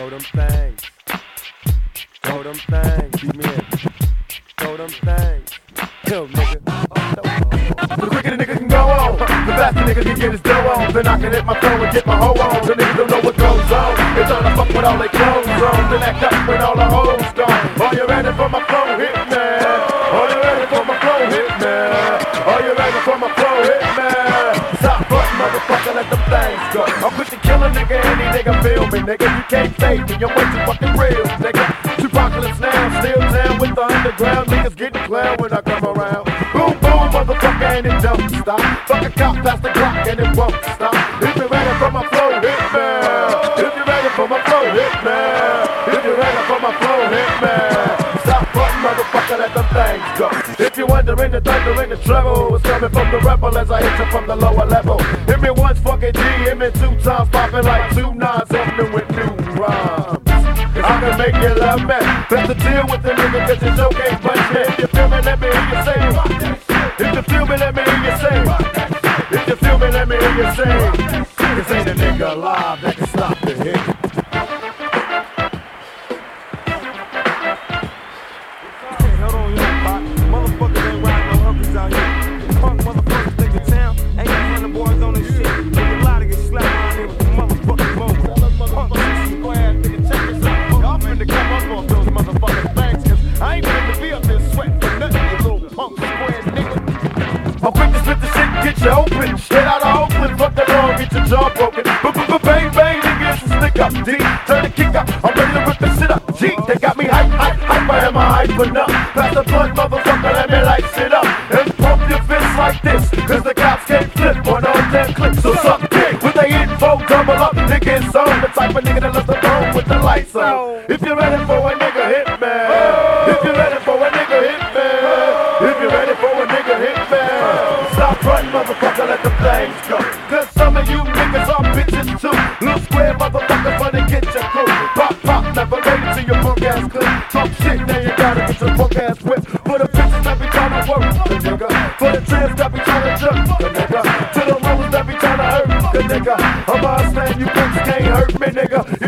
Throw them things. Throw them things. Beat me in. Throw them things. Yo, nigga. The quicker the nigga can go on, the faster nigga can get his dough on. Then I can hit my phone and get my hoe on. The niggas don't know what goes on. They trying to fuck with all their clothes on. Then act up when all the hoes gone. Are you ready for my flow hit man? Are you ready for my flow hit man? Are you ready for my flow hit man? Stop fucking motherfucker, let them things go. I'm quick to kill a nigga, any nigga feel me, nigga. You can't fake me, you're way too fucking real, nigga. Tupacalypse now, still down with the underground. Niggas getting clown when I come around. Boom, boom, motherfucker, and it don't stop. Fuck a cop past the clock and it won't stop. If you're ready for my flow, hit me. If you're ready for my flow, hit me. If you're ready for my flow, hit me. Stop frontin', motherfucker, let them things go. If you're wondering the thunder and the treble, it's coming from the rebel as I hit you from the lower level. Hit me once, fucking G, hit me two times, popping like two nines, make you love me. Better deal with the nigga, cause your joke ain't punch. If you feel me, let me hear you say it. If you feel me, let me hear you say it. If you feel me, let me hear you say it. Cause ain't a nigga alive that can stop the hit. The shit, get you open. Straight out of Oakland, fuck the law, get your jaw broken. Bang, bang, nigga, it's a stick up. D, turn the kick up. I'm ready to rip the shit up. G, they got me hype, hype, hype. I am a hype enough. Pass the blood, motherfucker, let me light shit up. And pump your fists like this, cause the cops can't flip on all damn clicks. So suck dick with the info, double up. Nigga, it's on the type of nigga that loves the phone with the lights on. If you're ready for a nigga, flames go. Cause some of you niggas are bitches too. Little square motherfucker, funny get your crew. Pop, pop, never made it to your punk ass clip. Talk shit, now you gotta get your punk ass whipped. For the bitches that be trying to work, the nigga. For the trans that be trying to jerk, the nigga. To the rollers that be trying to hurt, the nigga. I'm a man, you bitches can't hurt me, nigga.